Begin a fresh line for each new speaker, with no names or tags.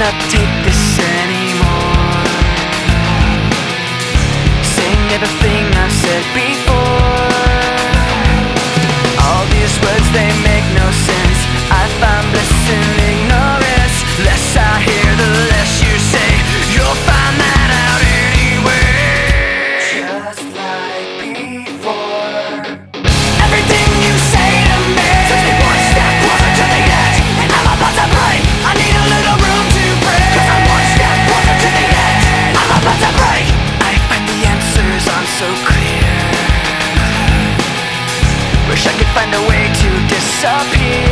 cannot take this anymore. Saying everything disappear